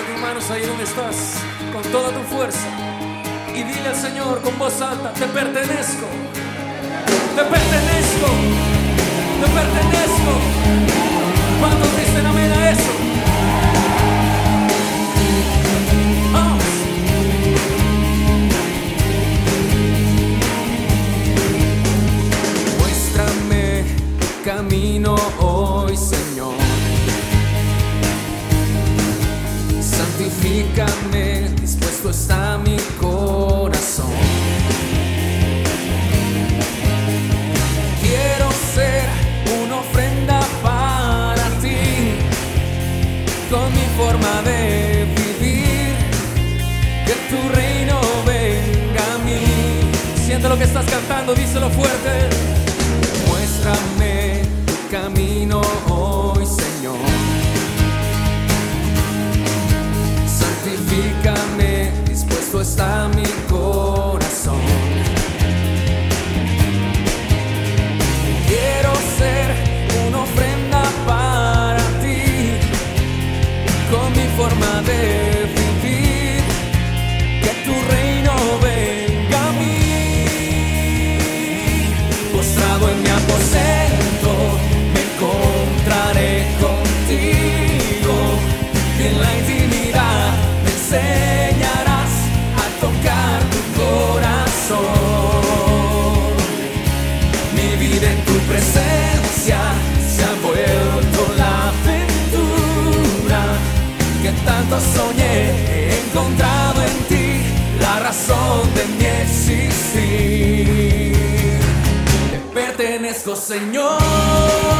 Levanta tus manos ahí donde estás, con toda tu fuerza. Y dile al Señor con voz alta, te pertenezco. Te pertenezco. Te pertenezco. ¿Cuántos dicen amén a eso? Muéstrame camino hoy, Señor. Santifícame, dispuesto está mi corazón. Quiero ser una ofrenda para ti, con mi forma de vivir, que tu reino venga a mí. Siente lo que estás cantando, díselo fuerte. Muéstrame está mi corazón. Quiero ser una ofrenda para ti, con mi forma de vivir, que tu reino venga a mí. Postrado en mi aposento, me encontraré contigo. Y en la intimidad me enseñarás soñé. He encontrado en ti la razón de mi existir. Te pertenezco, Señor.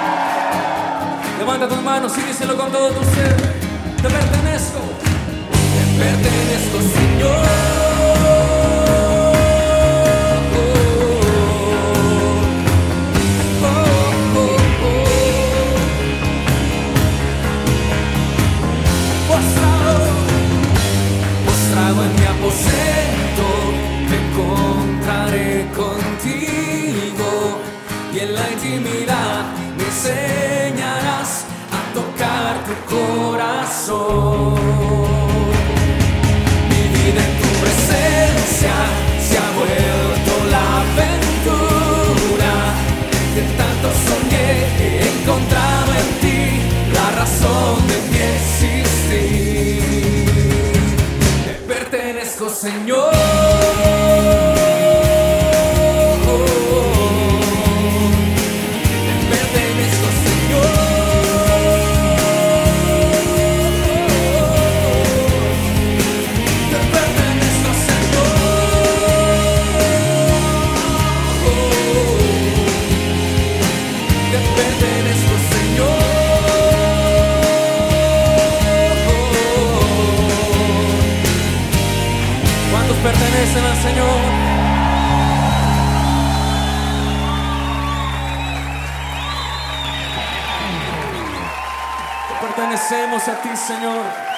Levanta tus manos y díselo con todo tu ser. Te pertenezco. Te pertenezco, Señor. En mi aposento, me encontraré contigo Señor. Pertenecen al Señor? Te pertenecemos a ti, Señor.